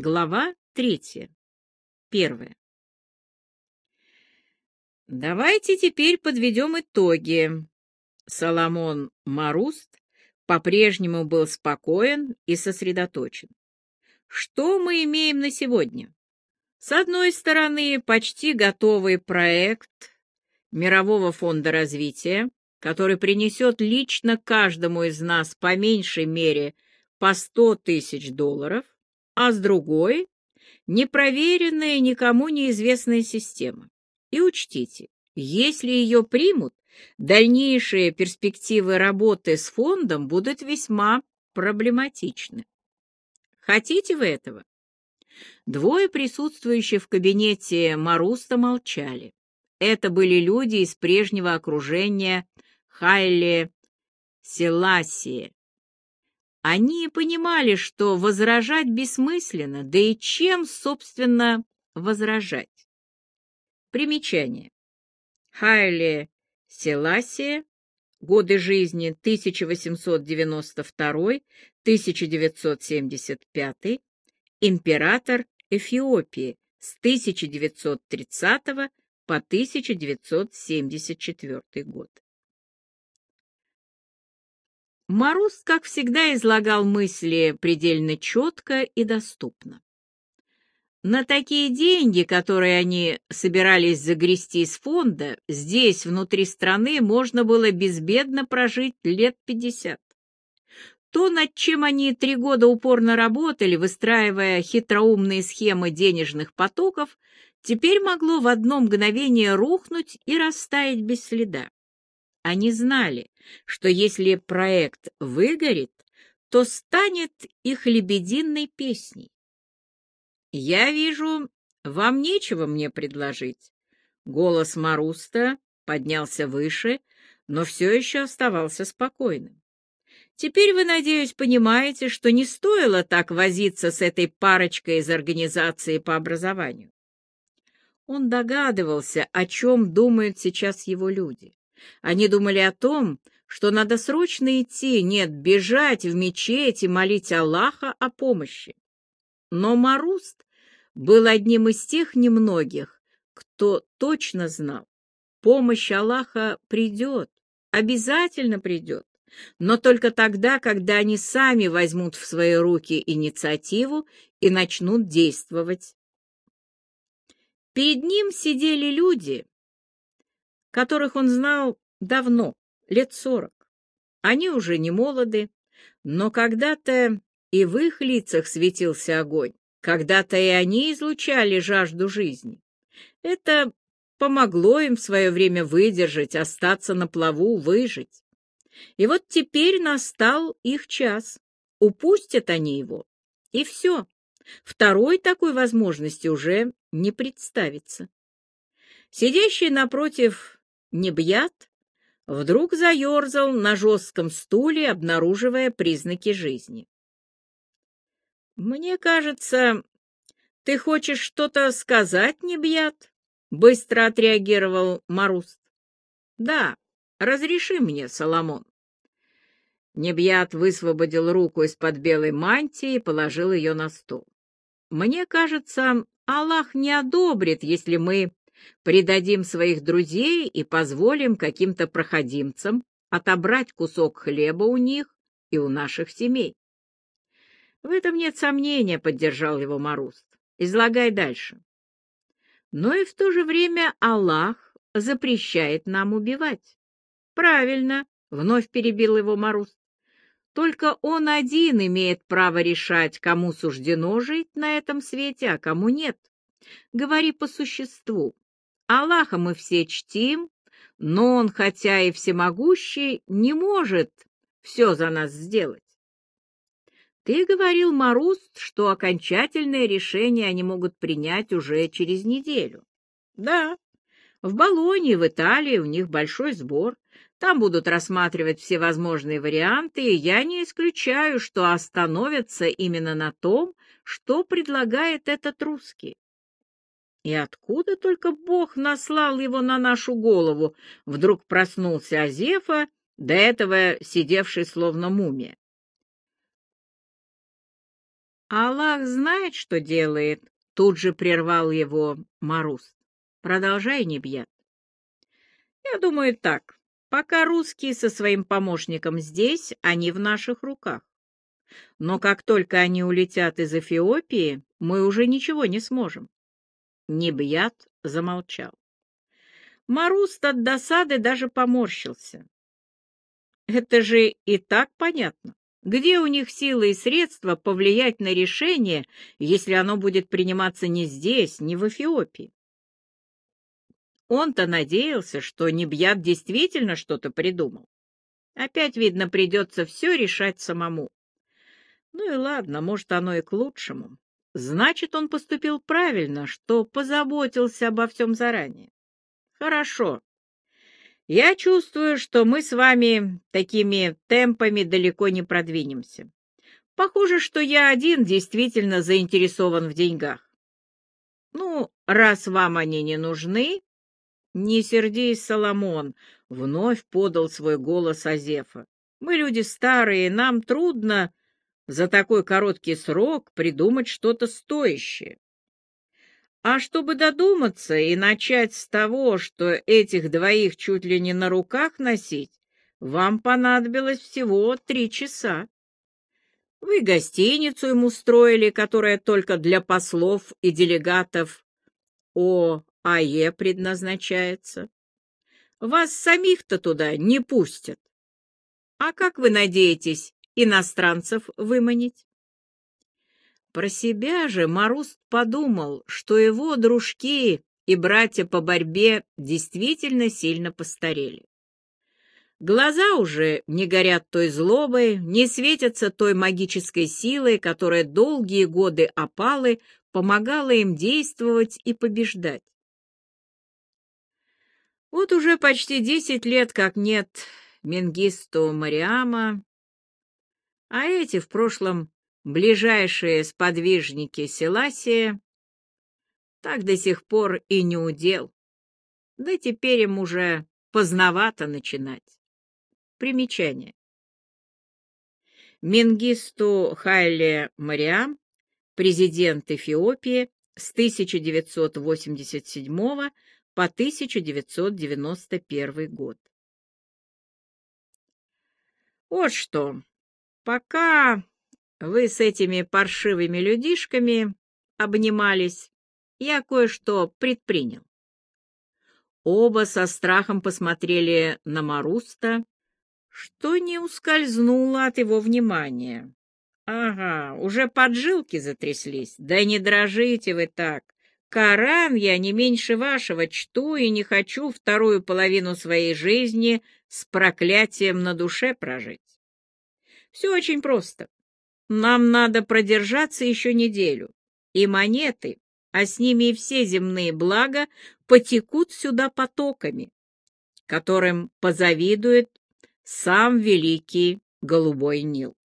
Глава третья. Первая. Давайте теперь подведем итоги. Соломон Маруст по-прежнему был спокоен и сосредоточен. Что мы имеем на сегодня? С одной стороны, почти готовый проект Мирового фонда развития, который принесет лично каждому из нас по меньшей мере по 100 тысяч долларов, а с другой — непроверенная, никому неизвестная система. И учтите, если ее примут, дальнейшие перспективы работы с фондом будут весьма проблематичны. Хотите вы этого? Двое присутствующих в кабинете Маруста молчали. Это были люди из прежнего окружения Хайле Селасия. Они понимали, что возражать бессмысленно, да и чем, собственно, возражать. Примечание. Хайле Селасия, годы жизни 1892-1975, император Эфиопии с 1930 по 1974 год. Марус, как всегда, излагал мысли предельно четко и доступно. На такие деньги, которые они собирались загрести из фонда, здесь, внутри страны, можно было безбедно прожить лет пятьдесят. То, над чем они три года упорно работали, выстраивая хитроумные схемы денежных потоков, теперь могло в одно мгновение рухнуть и растаять без следа. Они знали, что если проект выгорит, то станет их лебединой песней. «Я вижу, вам нечего мне предложить». Голос Маруста поднялся выше, но все еще оставался спокойным. «Теперь вы, надеюсь, понимаете, что не стоило так возиться с этой парочкой из организации по образованию». Он догадывался, о чем думают сейчас его люди. Они думали о том, что надо срочно идти, нет, бежать в мечеть и молить Аллаха о помощи. Но Маруст был одним из тех немногих, кто точно знал, помощь Аллаха придет, обязательно придет, но только тогда, когда они сами возьмут в свои руки инициативу и начнут действовать. Перед ним сидели люди, которых он знал давно, лет сорок. Они уже не молоды, но когда-то и в их лицах светился огонь, когда-то и они излучали жажду жизни. Это помогло им в свое время выдержать, остаться на плаву, выжить. И вот теперь настал их час. Упустят они его, и все. Второй такой возможности уже не представится. Сидящий напротив Небьят вдруг заерзал на жестком стуле, обнаруживая признаки жизни. «Мне кажется, ты хочешь что-то сказать, Небьят?» — быстро отреагировал Маруст. «Да, разреши мне, Соломон». Небьят высвободил руку из-под белой мантии и положил ее на стол. «Мне кажется, Аллах не одобрит, если мы предадим своих друзей и позволим каким-то проходимцам отобрать кусок хлеба у них и у наших семей. В этом нет сомнения, — поддержал его Маруст. Излагай дальше. Но и в то же время Аллах запрещает нам убивать. Правильно, — вновь перебил его Маруст. Только он один имеет право решать, кому суждено жить на этом свете, а кому нет. Говори по существу. Аллаха мы все чтим, но он, хотя и всемогущий, не может все за нас сделать. Ты говорил, Маруст, что окончательное решение они могут принять уже через неделю. Да, в Болонии, в Италии у них большой сбор. Там будут рассматривать все возможные варианты, и я не исключаю, что остановятся именно на том, что предлагает этот русский. И откуда только Бог наслал его на нашу голову? Вдруг проснулся Азефа, до этого сидевший словно мумия. Аллах знает, что делает, тут же прервал его Марус. Продолжай, Небьят. Я думаю так. Пока русские со своим помощником здесь, они в наших руках. Но как только они улетят из Эфиопии, мы уже ничего не сможем. Небьят замолчал. Маруст от досады даже поморщился. Это же и так понятно. Где у них силы и средства повлиять на решение, если оно будет приниматься не здесь, не в Эфиопии? Он-то надеялся, что Небьят действительно что-то придумал. Опять, видно, придется все решать самому. Ну и ладно, может, оно и к лучшему. Значит, он поступил правильно, что позаботился обо всем заранее. Хорошо. Я чувствую, что мы с вами такими темпами далеко не продвинемся. Похоже, что я один действительно заинтересован в деньгах. Ну, раз вам они не нужны, «Не сердись, Соломон!» — вновь подал свой голос Азефа. «Мы люди старые, нам трудно за такой короткий срок придумать что-то стоящее. А чтобы додуматься и начать с того, что этих двоих чуть ли не на руках носить, вам понадобилось всего три часа. Вы гостиницу им устроили, которая только для послов и делегатов О АЕ предназначается. Вас самих-то туда не пустят. А как вы надеетесь иностранцев выманить? Про себя же Маруст подумал, что его дружки и братья по борьбе действительно сильно постарели. Глаза уже не горят той злобой, не светятся той магической силой, которая долгие годы опалы помогала им действовать и побеждать. Вот уже почти десять лет как нет Менгисту Мариама, а эти в прошлом ближайшие сподвижники Селасия так до сих пор и не удел. Да теперь им уже поздновато начинать. Примечание. Менгисту Хайле Мариам, президент Эфиопии с 1987 по 1991 год. Вот что, пока вы с этими паршивыми людишками обнимались, я кое-что предпринял. Оба со страхом посмотрели на Маруста, что не ускользнуло от его внимания. Ага, уже поджилки затряслись. Да не дрожите вы так. Коран я не меньше вашего чту и не хочу вторую половину своей жизни с проклятием на душе прожить. Все очень просто. Нам надо продержаться еще неделю, и монеты, а с ними и все земные блага, потекут сюда потоками, которым позавидует сам великий Голубой Нил.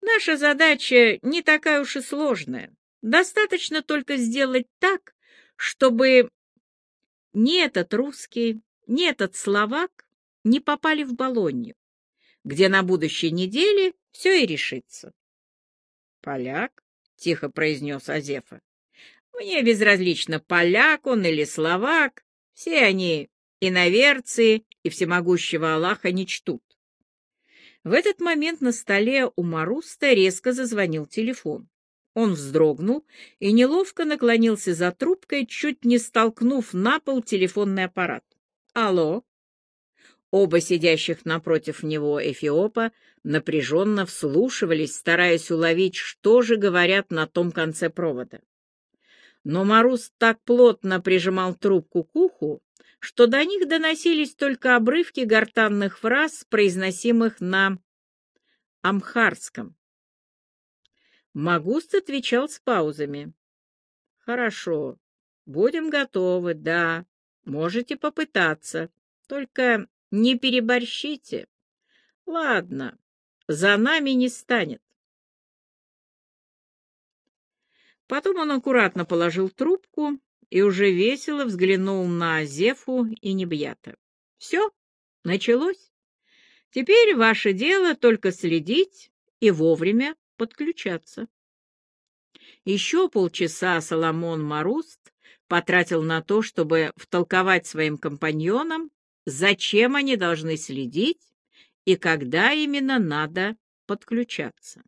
Наша задача не такая уж и сложная. Достаточно только сделать так, чтобы ни этот русский, ни этот словак не попали в Болонью, где на будущей неделе все и решится. «Поляк?» — тихо произнес Азефа. «Мне безразлично, поляк он или словак, все они иноверцы и всемогущего Аллаха не чтут». В этот момент на столе у Маруста резко зазвонил телефон. Он вздрогнул и неловко наклонился за трубкой, чуть не столкнув на пол телефонный аппарат. «Алло?» Оба сидящих напротив него эфиопа напряженно вслушивались, стараясь уловить, что же говорят на том конце провода. Но Марус так плотно прижимал трубку к уху, что до них доносились только обрывки гортанных фраз, произносимых на амхарском. Магуст отвечал с паузами. «Хорошо, будем готовы, да, можете попытаться, только не переборщите. Ладно, за нами не станет». Потом он аккуратно положил трубку и уже весело взглянул на Зефу и Небьята. «Все, началось. Теперь ваше дело только следить и вовремя подключаться. Еще полчаса Соломон Маруст потратил на то, чтобы втолковать своим компаньонам, зачем они должны следить и когда именно надо подключаться.